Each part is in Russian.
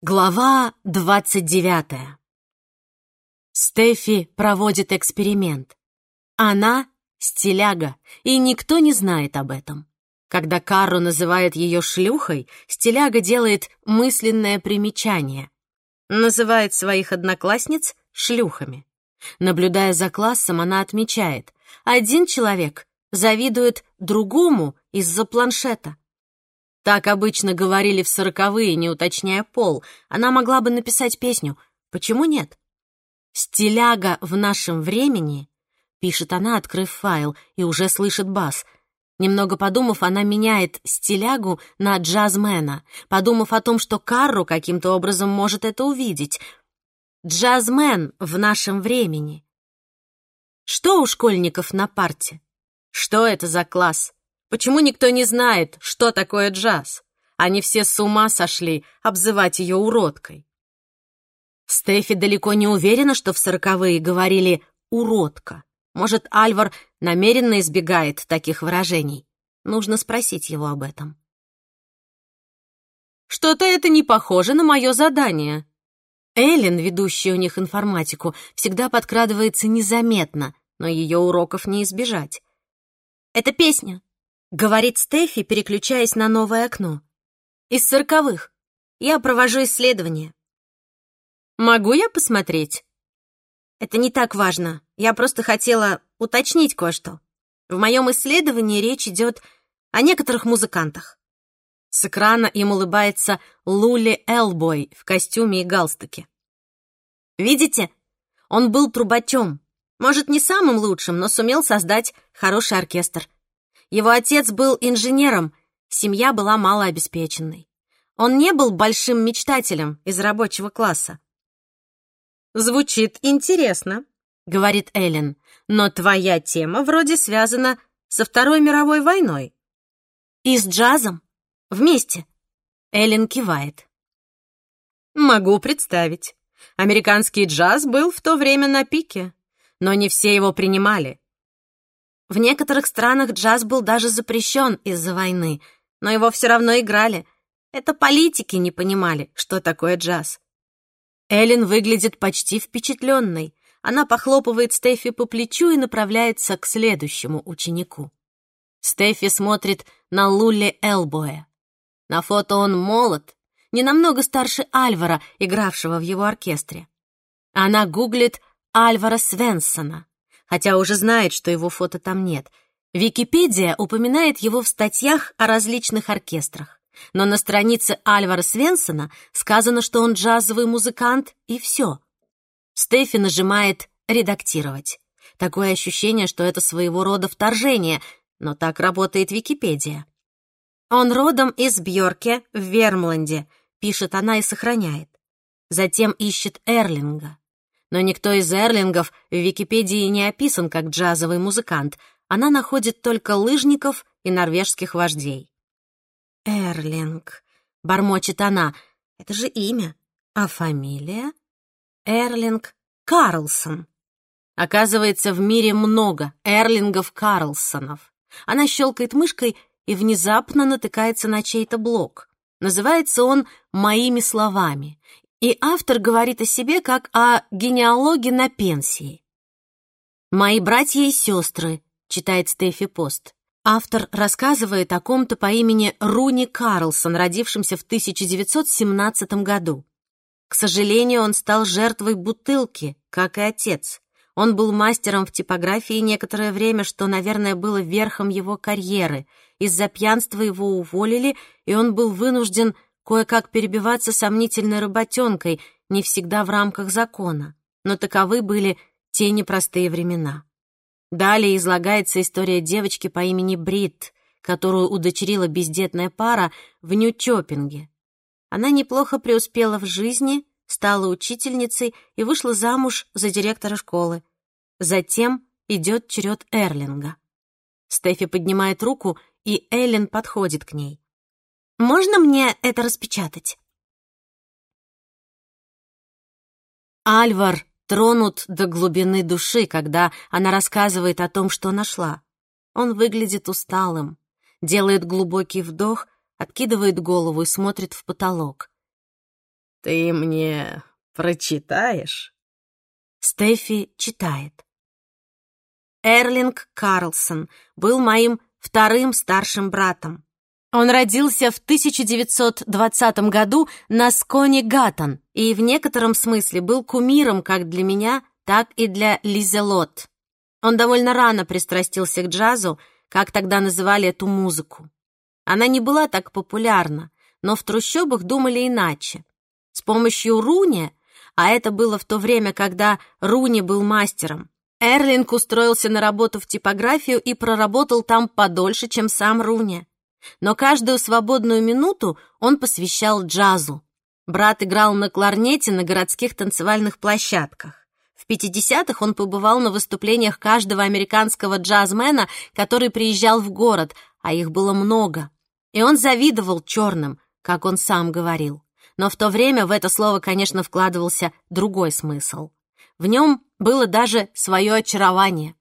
Глава двадцать девятая. Стефи проводит эксперимент. Она — стиляга, и никто не знает об этом. Когда Карру называет ее шлюхой, стиляга делает мысленное примечание. Называет своих одноклассниц шлюхами. Наблюдая за классом, она отмечает, один человек завидует другому из-за планшета. Так обычно говорили в сороковые, не уточняя пол. Она могла бы написать песню. Почему нет? «Стиляга в нашем времени», — пишет она, открыв файл, и уже слышит бас. Немного подумав, она меняет стилягу на джазмена, подумав о том, что Карру каким-то образом может это увидеть. «Джазмен в нашем времени». Что у школьников на парте? Что это за класс? Почему никто не знает, что такое джаз? Они все с ума сошли обзывать ее уродкой. Стефи далеко не уверена, что в сороковые говорили «уродка». Может, Альвар намеренно избегает таких выражений. Нужно спросить его об этом. Что-то это не похоже на мое задание. Эллен, ведущая у них информатику, всегда подкрадывается незаметно, но ее уроков не избежать. Это песня, — говорит Стефи, переключаясь на новое окно. «Из сороковых. Я провожу исследование». «Могу я посмотреть?» «Это не так важно. Я просто хотела уточнить кое-что. В моем исследовании речь идет о некоторых музыкантах». С экрана им улыбается Лули Элбой в костюме и галстуке. «Видите? Он был трубачом. Может, не самым лучшим, но сумел создать хороший оркестр. Его отец был инженером, семья была малообеспеченной. Он не был большим мечтателем из рабочего класса. «Звучит интересно», — говорит Эллен, «но твоя тема вроде связана со Второй мировой войной». «И с джазом? Вместе?» Эллен кивает. «Могу представить. Американский джаз был в то время на пике, но не все его принимали. В некоторых странах джаз был даже запрещен из-за войны, но его все равно играли. Это политики не понимали, что такое джаз. Эллен выглядит почти впечатленной. Она похлопывает Стефи по плечу и направляется к следующему ученику. Стефи смотрит на Лулли Элбоя. На фото он молод, не намного старше Альвара, игравшего в его оркестре. Она гуглит Альвара Свенсона хотя уже знает, что его фото там нет. Википедия упоминает его в статьях о различных оркестрах. Но на странице Альвара Свенсона сказано, что он джазовый музыкант, и все. Стефи нажимает «Редактировать». Такое ощущение, что это своего рода вторжение, но так работает Википедия. «Он родом из Бьорке в Вермланде», — пишет она и сохраняет. Затем ищет Эрлинга но никто из эрлингов в Википедии не описан как джазовый музыкант. Она находит только лыжников и норвежских вождей. «Эрлинг», — бормочет она, — «это же имя. А фамилия?» «Эрлинг Карлсон». Оказывается, в мире много Эрлингов Карлсонов. Она щелкает мышкой и внезапно натыкается на чей-то блог. Называется он «Моими словами», и автор говорит о себе как о генеалоге на пенсии. «Мои братья и сестры», — читает Стефи Пост. Автор рассказывает о ком-то по имени Руни Карлсон, родившемся в 1917 году. К сожалению, он стал жертвой бутылки, как и отец. Он был мастером в типографии некоторое время, что, наверное, было верхом его карьеры. Из-за пьянства его уволили, и он был вынужден кое-как перебиваться сомнительной работенкой, не всегда в рамках закона, но таковы были те непростые времена. Далее излагается история девочки по имени Брит, которую удочерила бездетная пара в Нью-Чоппинге. Она неплохо преуспела в жизни, стала учительницей и вышла замуж за директора школы. Затем идет черед Эрлинга. Стефи поднимает руку, и Эллен подходит к ней. Можно мне это распечатать?» Альвар тронут до глубины души, когда она рассказывает о том, что нашла. Он выглядит усталым, делает глубокий вдох, откидывает голову и смотрит в потолок. Ты мне прочитаешь?» Стефи читает. Эрлинг Карлсон был моим вторым старшим братом. Он родился в 1920 году на Сконе Гаттон и в некотором смысле был кумиром как для меня, так и для Лизелот. Он довольно рано пристрастился к джазу, как тогда называли эту музыку. Она не была так популярна, но в трущобах думали иначе. С помощью руни, а это было в то время, когда руни был мастером, Эрлинг устроился на работу в типографию и проработал там подольше, чем сам Руни. Но каждую свободную минуту он посвящал джазу. Брат играл на кларнете на городских танцевальных площадках. В 50-х он побывал на выступлениях каждого американского джазмена, который приезжал в город, а их было много. И он завидовал черным, как он сам говорил. Но в то время в это слово, конечно, вкладывался другой смысл. В нем было даже свое очарование.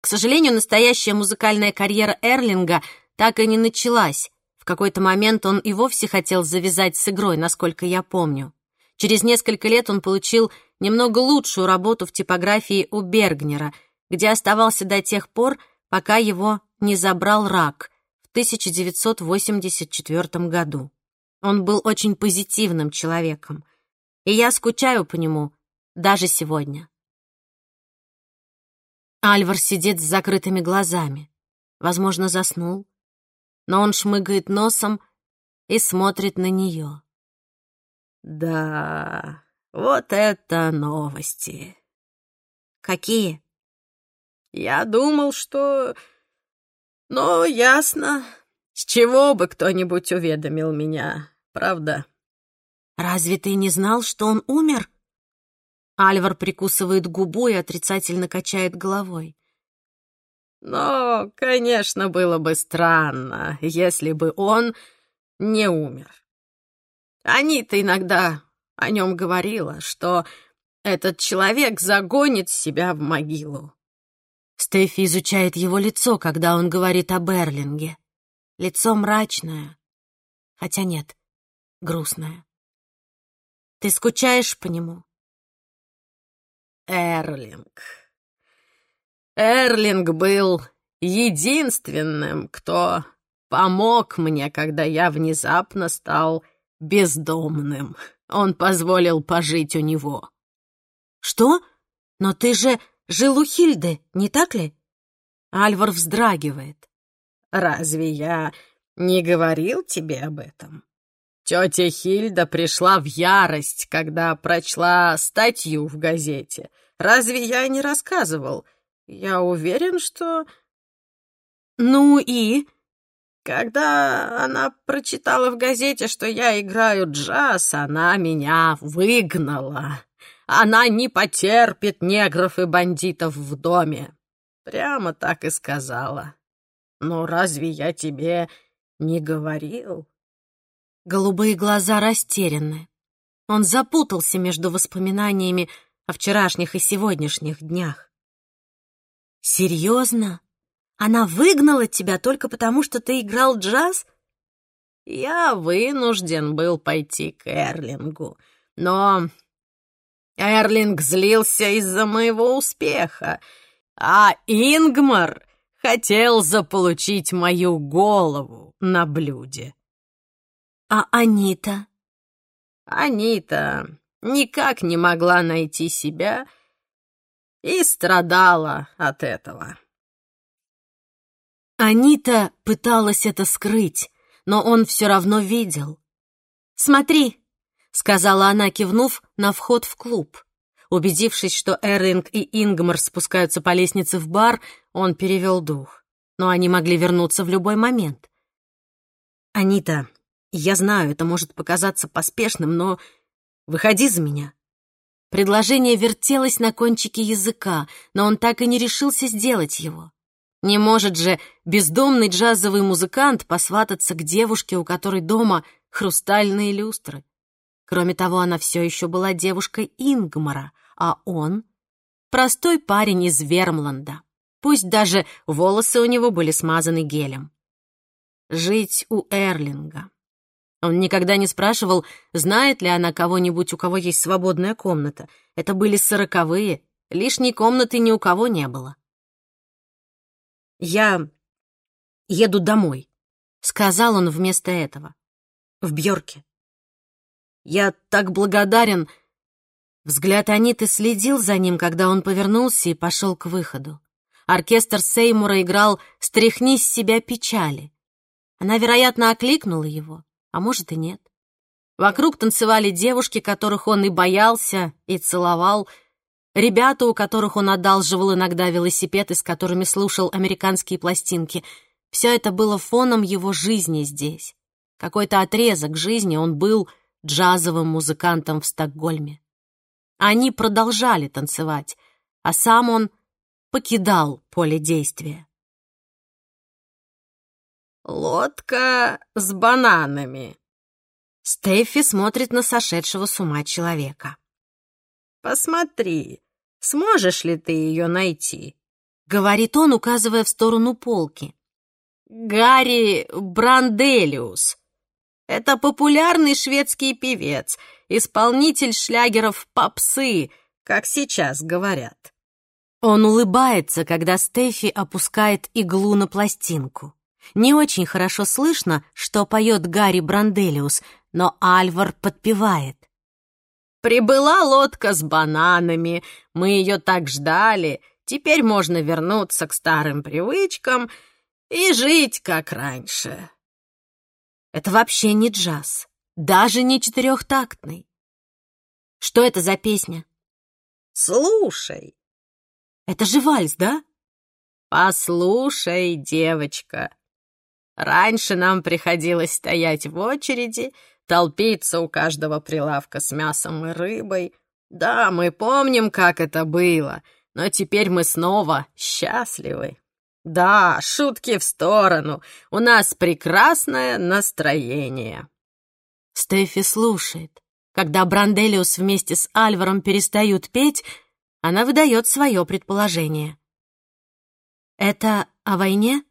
К сожалению, настоящая музыкальная карьера Эрлинга так и не началась. В какой-то момент он и вовсе хотел завязать с игрой, насколько я помню. Через несколько лет он получил немного лучшую работу в типографии у Бергнера, где оставался до тех пор, пока его не забрал рак в 1984 году. Он был очень позитивным человеком, и я скучаю по нему даже сегодня. Альвар сидит с закрытыми глазами. Возможно, заснул но он шмыгает носом и смотрит на нее. «Да, вот это новости!» «Какие?» «Я думал, что... Ну, ясно. С чего бы кто-нибудь уведомил меня, правда?» «Разве ты не знал, что он умер?» Альвар прикусывает губу и отрицательно качает головой. Но, конечно, было бы странно, если бы он не умер. Анита иногда о нем говорила, что этот человек загонит себя в могилу. Стефи изучает его лицо, когда он говорит о Берлинге. Лицо мрачное, хотя нет, грустное. Ты скучаешь по нему? Эрлинг. Эрлинг был единственным, кто помог мне, когда я внезапно стал бездомным. Он позволил пожить у него. Что? Но ты же жил у Хильды, не так ли? Альвар вздрагивает. Разве я не говорил тебе об этом? Тетя Хильда пришла в ярость, когда прочла статью в газете. Разве я не рассказывал? Я уверен, что... Ну и? Когда она прочитала в газете, что я играю джаз, она меня выгнала. Она не потерпит негров и бандитов в доме. Прямо так и сказала. Но разве я тебе не говорил? Голубые глаза растеряны. Он запутался между воспоминаниями о вчерашних и сегодняшних днях. «Серьезно? Она выгнала тебя только потому, что ты играл джаз?» «Я вынужден был пойти к Эрлингу, но Эрлинг злился из-за моего успеха, а Ингмар хотел заполучить мою голову на блюде». «А Анита?» «Анита никак не могла найти себя», и страдала от этого. Анита пыталась это скрыть, но он все равно видел. «Смотри», — сказала она, кивнув на вход в клуб. Убедившись, что Эринг и Ингмар спускаются по лестнице в бар, он перевел дух. Но они могли вернуться в любой момент. «Анита, я знаю, это может показаться поспешным, но выходи за меня. Предложение вертелось на кончике языка, но он так и не решился сделать его. Не может же бездомный джазовый музыкант посвататься к девушке, у которой дома хрустальные люстры. Кроме того, она все еще была девушкой Ингмара, а он — простой парень из Вермланда. Пусть даже волосы у него были смазаны гелем. Жить у Эрлинга. Он никогда не спрашивал, знает ли она кого-нибудь, у кого есть свободная комната. Это были сороковые, лишней комнаты ни у кого не было. «Я еду домой», — сказал он вместо этого. «В Бьорке. Я так благодарен...» Взгляд Аниты следил за ним, когда он повернулся и пошел к выходу. Оркестр Сеймура играл «Стряхни с себя печали». Она, вероятно, окликнула его, а может и нет. Вокруг танцевали девушки, которых он и боялся, и целовал, ребята, у которых он одалживал иногда велосипеды, с которыми слушал американские пластинки. Все это было фоном его жизни здесь. Какой-то отрезок жизни он был джазовым музыкантом в Стокгольме. Они продолжали танцевать, а сам он покидал поле действия. «Лодка с бананами». Стефи смотрит на сошедшего с ума человека. «Посмотри, сможешь ли ты ее найти?» — говорит он, указывая в сторону полки. «Гарри Бранделиус. Это популярный шведский певец, исполнитель шлягеров попсы, как сейчас говорят. Он улыбается, когда Стефи опускает иглу на пластинку. Не очень хорошо слышно, что поет Гарри Бранделиус, но Альвар подпевает. «Прибыла лодка с бананами, мы ее так ждали, теперь можно вернуться к старым привычкам и жить как раньше». Это вообще не джаз, даже не четырехтактный. Что это за песня? Слушай. Это же вальс, да? Послушай, девочка. Раньше нам приходилось стоять в очереди, толпиться у каждого прилавка с мясом и рыбой. Да, мы помним, как это было, но теперь мы снова счастливы. Да, шутки в сторону. У нас прекрасное настроение. Стефи слушает. Когда Бранделиус вместе с Альваром перестают петь, она выдает свое предположение. «Это о войне?»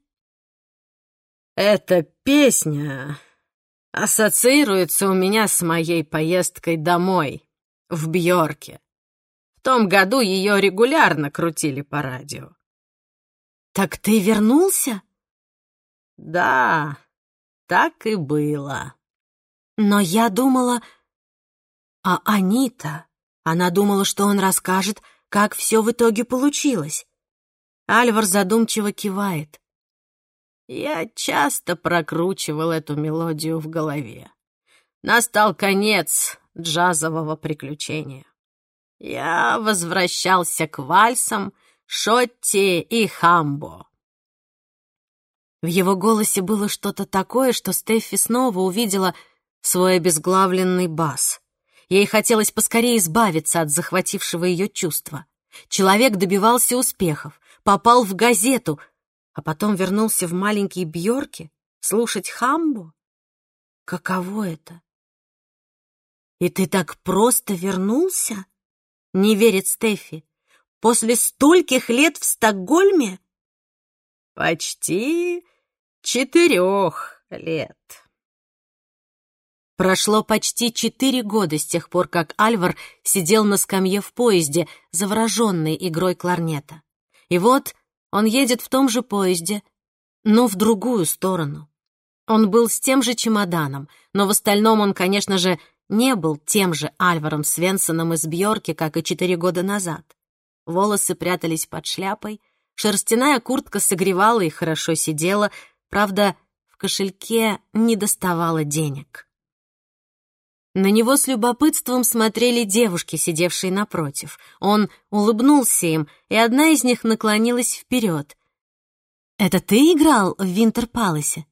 «Эта песня ассоциируется у меня с моей поездкой домой, в Бьорке. В том году ее регулярно крутили по радио. «Так ты вернулся?» «Да, так и было». «Но я думала...» «А Анита...» Она думала, что он расскажет, как все в итоге получилось. Альвар задумчиво кивает. Я часто прокручивал эту мелодию в голове. Настал конец джазового приключения. Я возвращался к вальсам, Шотти и Хамбо. В его голосе было что-то такое, что Стеффи снова увидела свой обезглавленный бас. Ей хотелось поскорее избавиться от захватившего ее чувства. Человек добивался успехов, попал в газету, а потом вернулся в маленькие Бьорки слушать Хамбо. Каково это? «И ты так просто вернулся?» — не верит Стефи. После стольких лет в Стокгольме? Почти четырех лет. Прошло почти четыре года с тех пор, как Альвар сидел на скамье в поезде, завороженный игрой кларнета. И вот он едет в том же поезде, но в другую сторону. Он был с тем же чемоданом, но в остальном он, конечно же, не был тем же Альваром Свенсоном из Бьорки, как и четыре года назад волосы прятались под шляпой, шерстяная куртка согревала и хорошо сидела, правда, в кошельке не доставало денег. На него с любопытством смотрели девушки, сидевшие напротив. Он улыбнулся им, и одна из них наклонилась вперед. «Это ты играл в Винтерпаласе?»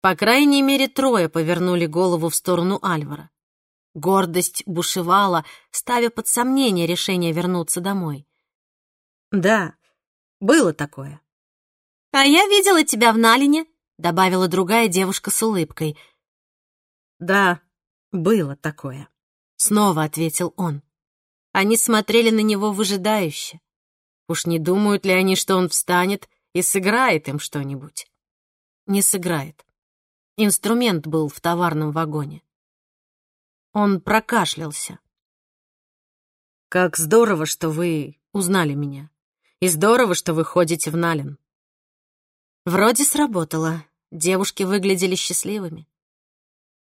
По крайней мере, трое повернули голову в сторону Альвара. Гордость бушевала, ставя под сомнение решение вернуться домой. «Да, было такое». «А я видела тебя в Налине», — добавила другая девушка с улыбкой. «Да, было такое», — снова ответил он. Они смотрели на него выжидающе. Уж не думают ли они, что он встанет и сыграет им что-нибудь? Не сыграет. Инструмент был в товарном вагоне. Он прокашлялся. «Как здорово, что вы узнали меня. И здорово, что вы ходите в Налин». Вроде сработало. Девушки выглядели счастливыми.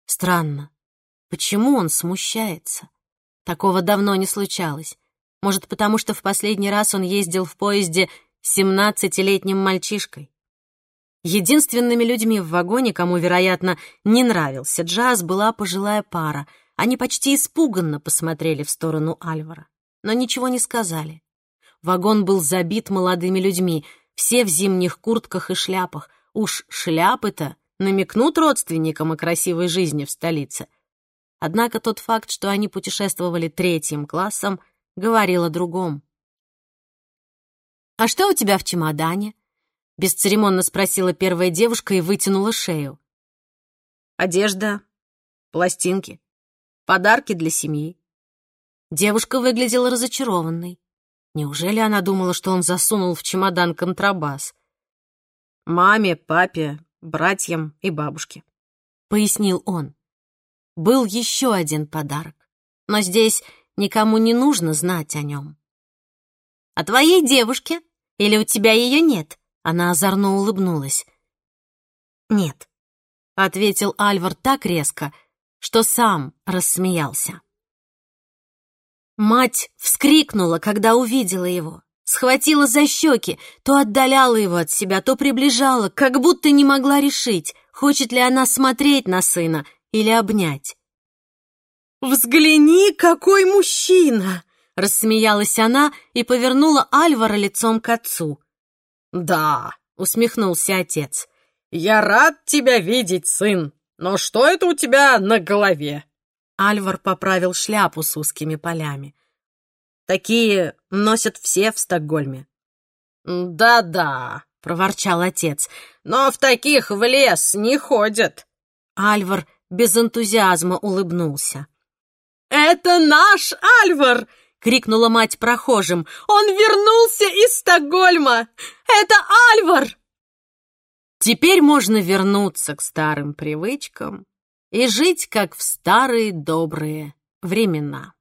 Странно. Почему он смущается? Такого давно не случалось. Может, потому что в последний раз он ездил в поезде семнадцатилетним мальчишкой? Единственными людьми в вагоне, кому, вероятно, не нравился джаз, была пожилая пара. Они почти испуганно посмотрели в сторону Альвара, но ничего не сказали. Вагон был забит молодыми людьми, все в зимних куртках и шляпах. Уж шляпы-то намекнут родственникам о красивой жизни в столице. Однако тот факт, что они путешествовали третьим классом, говорил о другом. «А что у тебя в чемодане?» — бесцеремонно спросила первая девушка и вытянула шею. «Одежда, пластинки, подарки для семьи». Девушка выглядела разочарованной. Неужели она думала, что он засунул в чемодан контрабас? «Маме, папе, братьям и бабушке», — пояснил он. Был еще один подарок, но здесь никому не нужно знать о нем. «А твоей девушке? Или у тебя ее нет?» Она озорно улыбнулась. «Нет», — ответил Альвар так резко, что сам рассмеялся. Мать вскрикнула, когда увидела его, схватила за щеки, то отдаляла его от себя, то приближала, как будто не могла решить, хочет ли она смотреть на сына или обнять. «Взгляни, какой мужчина!» — рассмеялась она и повернула Альвара лицом к отцу. «Да», — усмехнулся отец, — «я рад тебя видеть, сын, но что это у тебя на голове?» Альвар поправил шляпу с узкими полями. «Такие носят все в Стокгольме». «Да-да», — проворчал отец, — «но в таких в лес не ходят». Альвар без энтузиазма улыбнулся. «Это наш Альвар!» — крикнула мать прохожим. «Он вернулся из Стокгольма! Это Альвар!» Теперь можно вернуться к старым привычкам и жить, как в старые добрые времена.